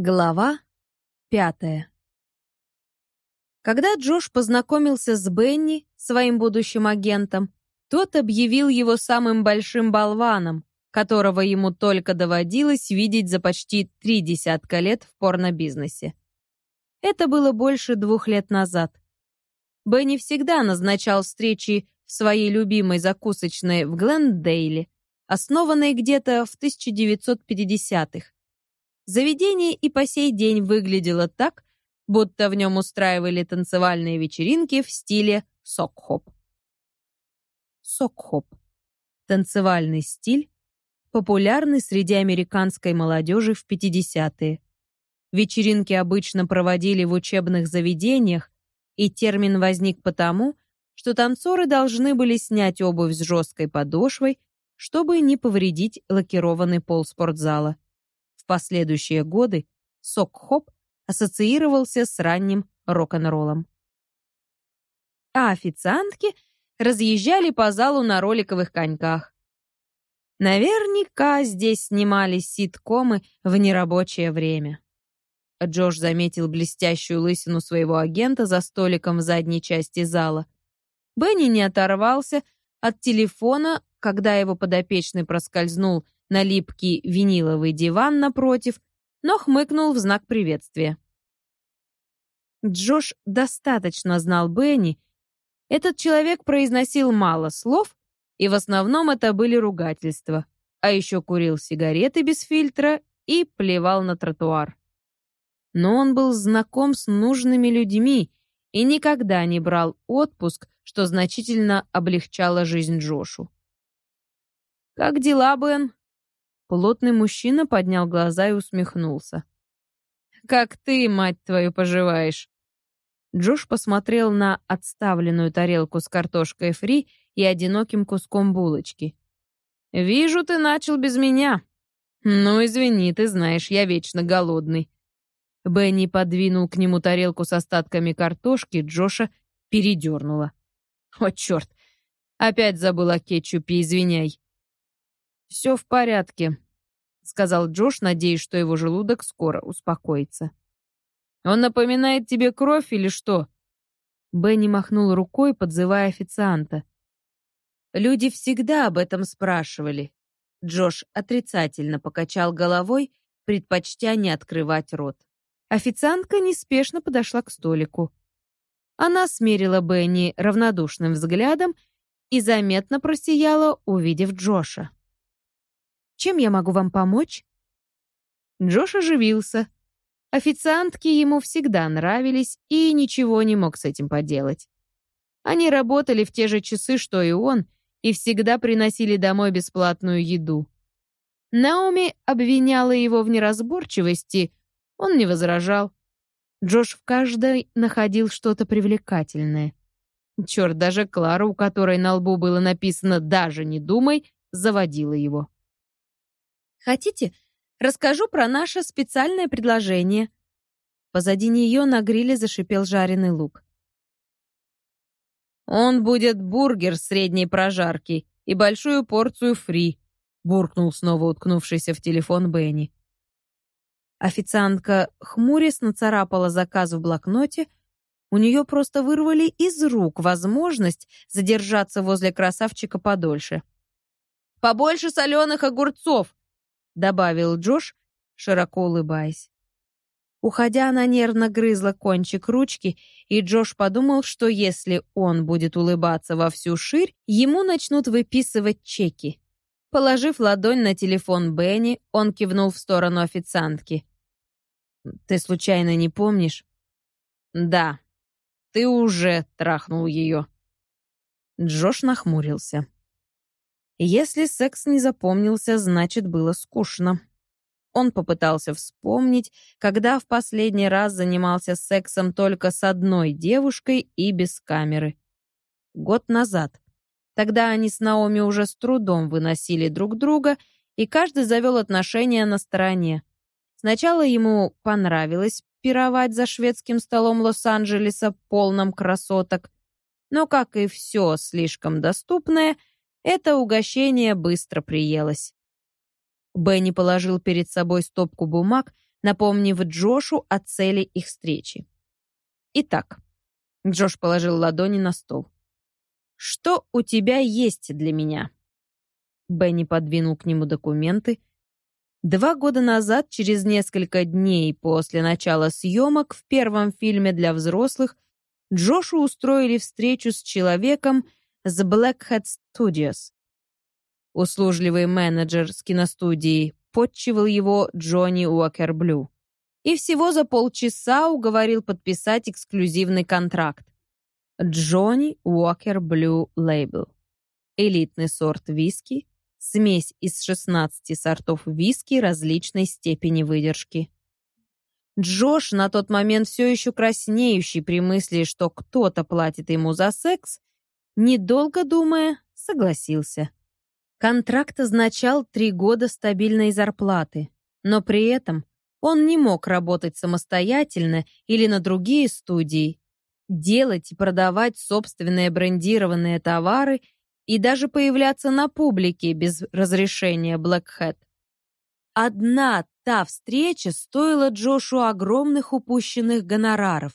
Глава пятая Когда Джош познакомился с Бенни, своим будущим агентом, тот объявил его самым большим болваном, которого ему только доводилось видеть за почти три десятка лет в порнобизнесе. Это было больше двух лет назад. Бенни всегда назначал встречи в своей любимой закусочной в Глендейле, основанной где-то в 1950-х, Заведение и по сей день выглядело так, будто в нем устраивали танцевальные вечеринки в стиле сок-хоп. Сок-хоп. Танцевальный стиль, популярный среди американской молодежи в 50-е. Вечеринки обычно проводили в учебных заведениях, и термин возник потому, что танцоры должны были снять обувь с жесткой подошвой, чтобы не повредить лакированный пол спортзала последующие годы сок-хоп ассоциировался с ранним рок-н-роллом. А официантки разъезжали по залу на роликовых коньках. Наверняка здесь снимались ситкомы в нерабочее время. Джош заметил блестящую лысину своего агента за столиком в задней части зала. Бенни не оторвался от телефона, когда его подопечный проскользнул на липкий виниловый диван напротив, но хмыкнул в знак приветствия. Джош достаточно знал Бенни. Этот человек произносил мало слов, и в основном это были ругательства, а еще курил сигареты без фильтра и плевал на тротуар. Но он был знаком с нужными людьми и никогда не брал отпуск, что значительно облегчало жизнь Джошу. «Как дела, Бен?» Плотный мужчина поднял глаза и усмехнулся. «Как ты, мать твою, поживаешь?» Джош посмотрел на отставленную тарелку с картошкой фри и одиноким куском булочки. «Вижу, ты начал без меня. Ну, извини, ты знаешь, я вечно голодный». Бенни подвинул к нему тарелку с остатками картошки, Джоша передернула. «О, черт! Опять забыл о кетчупе, извиняй». «Все в порядке», — сказал Джош, надеясь, что его желудок скоро успокоится. «Он напоминает тебе кровь или что?» Бенни махнул рукой, подзывая официанта. Люди всегда об этом спрашивали. Джош отрицательно покачал головой, предпочтя не открывать рот. Официантка неспешно подошла к столику. Она смерила Бенни равнодушным взглядом и заметно просияла, увидев Джоша. Чем я могу вам помочь?» Джош оживился. Официантки ему всегда нравились и ничего не мог с этим поделать. Они работали в те же часы, что и он, и всегда приносили домой бесплатную еду. Наоми обвиняла его в неразборчивости, он не возражал. Джош в каждой находил что-то привлекательное. Черт, даже Клара, у которой на лбу было написано «даже не думай», заводила его. Хотите, расскажу про наше специальное предложение?» Позади нее на гриле зашипел жареный лук. «Он будет бургер средней прожарки и большую порцию фри», буркнул снова уткнувшийся в телефон Бенни. Официантка хмурясь нацарапала заказ в блокноте, у нее просто вырвали из рук возможность задержаться возле красавчика подольше. «Побольше соленых огурцов!» Добавил Джош, широко улыбаясь. Уходя, она нервно грызла кончик ручки, и Джош подумал, что если он будет улыбаться во всю ширь, ему начнут выписывать чеки. Положив ладонь на телефон Бенни, он кивнул в сторону официантки. «Ты случайно не помнишь?» «Да, ты уже трахнул ее». Джош нахмурился. Если секс не запомнился, значит, было скучно. Он попытался вспомнить, когда в последний раз занимался сексом только с одной девушкой и без камеры. Год назад. Тогда они с Наоми уже с трудом выносили друг друга, и каждый завел отношения на стороне. Сначала ему понравилось пировать за шведским столом Лос-Анджелеса, полным красоток, но, как и все слишком доступное, это угощение быстро приелось. Бенни положил перед собой стопку бумаг, напомнив Джошу о цели их встречи. Итак, Джош положил ладони на стол. «Что у тебя есть для меня?» Бенни подвинул к нему документы. Два года назад, через несколько дней после начала съемок в первом фильме для взрослых, Джошу устроили встречу с человеком с Blackhead Studios. Услужливый менеджер с киностудии подчивал его Джонни Уокер Блю. И всего за полчаса уговорил подписать эксклюзивный контракт. Джонни Уокер Блю Лейбл. Элитный сорт виски, смесь из 16 сортов виски различной степени выдержки. Джош, на тот момент все еще краснеющий при мысли, что кто-то платит ему за секс, недолго думая, согласился. Контракт означал три года стабильной зарплаты, но при этом он не мог работать самостоятельно или на другие студии, делать и продавать собственные брендированные товары и даже появляться на публике без разрешения Black Hat. Одна та встреча стоила Джошу огромных упущенных гонораров.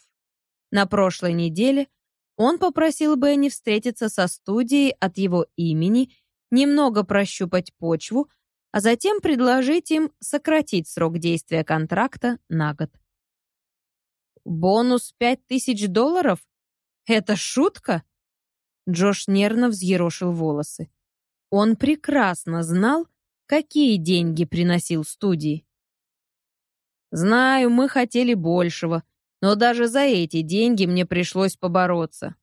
На прошлой неделе он попросил Бенни встретиться со студией от его имени, немного прощупать почву, а затем предложить им сократить срок действия контракта на год. «Бонус пять тысяч долларов? Это шутка?» Джош нервно взъерошил волосы. Он прекрасно знал, какие деньги приносил студии. Знаю, мы хотели большего, но даже за эти деньги мне пришлось побороться.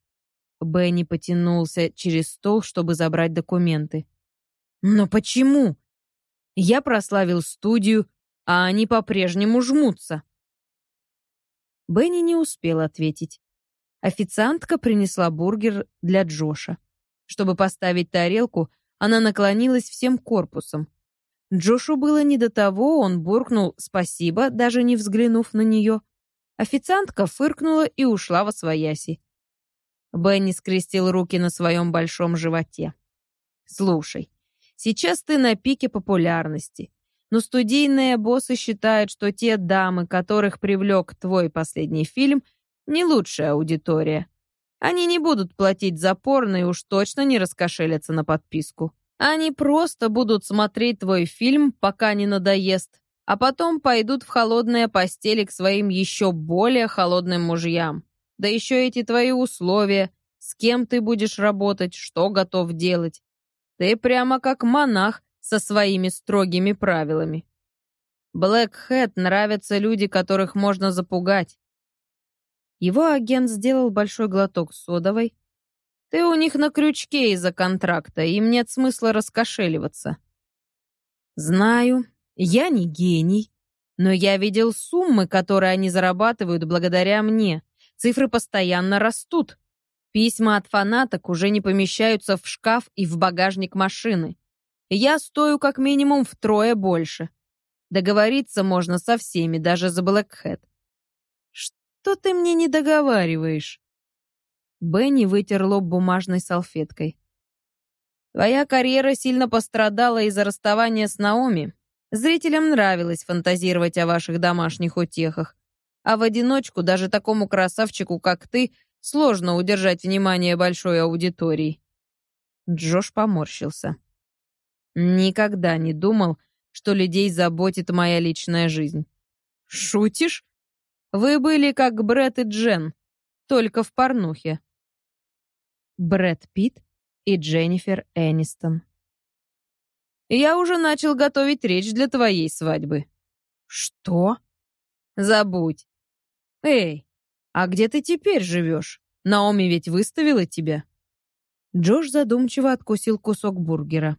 Бенни потянулся через стол, чтобы забрать документы. Но почему? Я прославил студию, а они по-прежнему жмутся. Бенни не успел ответить. Официантка принесла бургер для Джоша. Чтобы поставить тарелку, она наклонилась всем корпусом. Джошу было не до того, он буркнул «спасибо», даже не взглянув на нее. Официантка фыркнула и ушла во свояси. Бенни скрестил руки на своем большом животе. «Слушай, сейчас ты на пике популярности, но студийные боссы считают, что те дамы, которых привлек твой последний фильм, не лучшая аудитория. Они не будут платить за порно и уж точно не раскошелятся на подписку. Они просто будут смотреть твой фильм, пока не надоест, а потом пойдут в холодные постели к своим еще более холодным мужьям. Да еще эти твои условия, с кем ты будешь работать, что готов делать. Ты прямо как монах со своими строгими правилами. Блэк нравятся люди, которых можно запугать. Его агент сделал большой глоток содовой, ты у них на крючке из-за контракта, им нет смысла раскошеливаться. Знаю, я не гений, но я видел суммы, которые они зарабатывают благодаря мне. Цифры постоянно растут. Письма от фанаток уже не помещаются в шкаф и в багажник машины. Я стою как минимум втрое больше. Договориться можно со всеми, даже за Блэкхэт. Что ты мне не договариваешь? Бенни вытер лоб бумажной салфеткой. «Твоя карьера сильно пострадала из-за расставания с Наоми. Зрителям нравилось фантазировать о ваших домашних утехах. А в одиночку даже такому красавчику, как ты, сложно удержать внимание большой аудитории». Джош поморщился. «Никогда не думал, что людей заботит моя личная жизнь». «Шутишь? Вы были как Брэд и Джен, только в порнухе». Брэд Питт и Дженнифер Энистон. «Я уже начал готовить речь для твоей свадьбы». «Что?» «Забудь». «Эй, а где ты теперь живешь? Наоми ведь выставила тебя». Джош задумчиво откусил кусок бургера.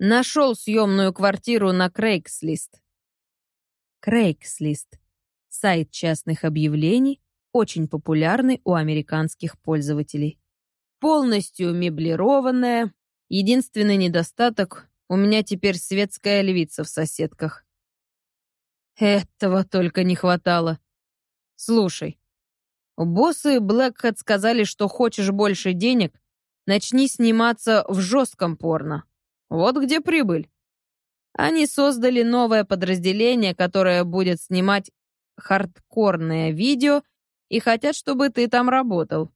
Нашел съемную квартиру на Крейгслист. Крейгслист. Сайт частных объявлений, очень популярный у американских пользователей полностью меблированная. Единственный недостаток — у меня теперь светская львица в соседках. Этого только не хватало. Слушай, боссы Black сказали, что хочешь больше денег, начни сниматься в жестком порно. Вот где прибыль. Они создали новое подразделение, которое будет снимать хардкорное видео и хотят, чтобы ты там работал.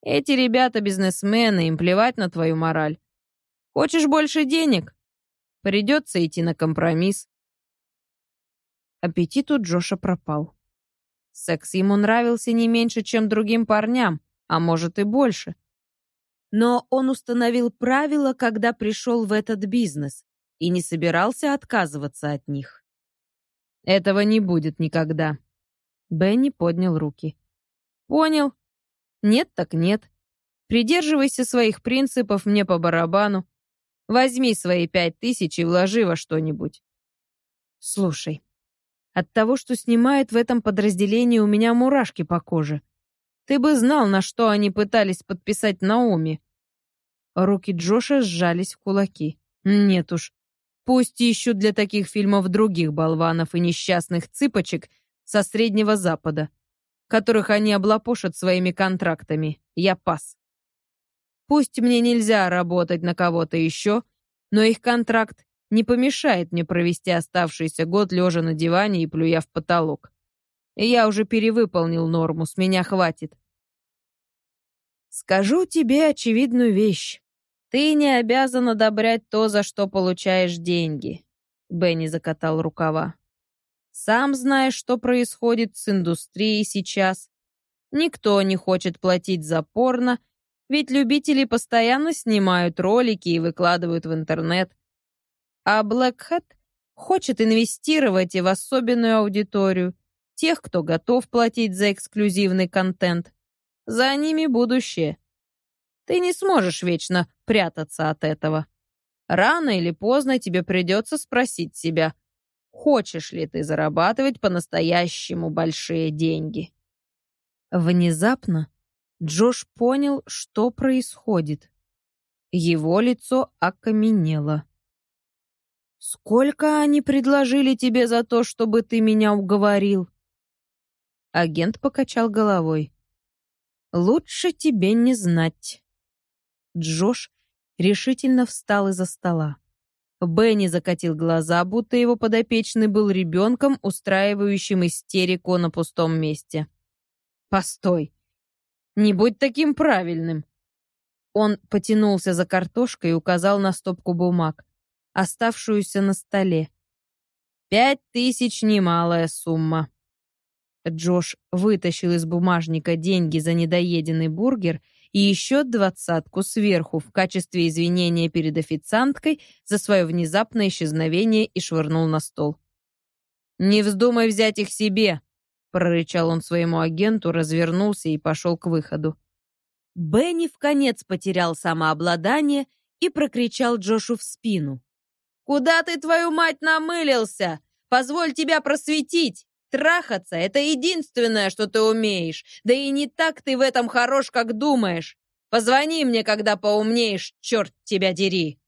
Эти ребята бизнесмены, им плевать на твою мораль. Хочешь больше денег? Придется идти на компромисс. Аппетит у Джоша пропал. Секс ему нравился не меньше, чем другим парням, а может и больше. Но он установил правила, когда пришел в этот бизнес, и не собирался отказываться от них. Этого не будет никогда. Бенни поднял руки. Понял. Нет так нет. Придерживайся своих принципов мне по барабану. Возьми свои пять тысяч и вложи во что-нибудь. Слушай, от того, что снимают в этом подразделении, у меня мурашки по коже. Ты бы знал, на что они пытались подписать Наоми. Руки Джоша сжались в кулаки. Нет уж. Пусть ищут для таких фильмов других болванов и несчастных цыпочек со Среднего Запада, которых они облапошат своими контрактами. Я пас. Пусть мне нельзя работать на кого-то еще, но их контракт не помешает мне провести оставшийся год лежа на диване и плюя в потолок. Я уже перевыполнил норму, с меня хватит. Скажу тебе очевидную вещь. Ты не обязан одобрять то, за что получаешь деньги. Бенни закатал рукава. Сам знаешь, что происходит с индустрией сейчас. Никто не хочет платить за порно, ведь любители постоянно снимают ролики и выкладывают в интернет. А Black Hat хочет инвестировать и в особенную аудиторию, тех, кто готов платить за эксклюзивный контент. За ними будущее. Ты не сможешь вечно прятаться от этого. Рано или поздно тебе придется спросить себя, хочешь ли ты зарабатывать по-настоящему большие деньги. Внезапно Джош понял, что происходит. Его лицо окаменело. «Сколько они предложили тебе за то, чтобы ты меня уговорил?» Агент покачал головой. «Лучше тебе не знать». Джош решительно встал из-за стола. Бенни закатил глаза, будто его подопечный был ребенком, устраивающим истерику на пустом месте. «Постой! Не будь таким правильным!» Он потянулся за картошкой и указал на стопку бумаг оставшуюся на столе. «Пять тысяч — немалая сумма». Джош вытащил из бумажника деньги за недоеденный бургер и еще двадцатку сверху в качестве извинения перед официанткой за свое внезапное исчезновение и швырнул на стол. «Не вздумай взять их себе!» — прорычал он своему агенту, развернулся и пошел к выходу. Бенни в конец потерял самообладание и прокричал Джошу в спину. Куда ты, твою мать, намылился? Позволь тебя просветить. Трахаться — это единственное, что ты умеешь. Да и не так ты в этом хорош, как думаешь. Позвони мне, когда поумнеешь, черт тебя дери!»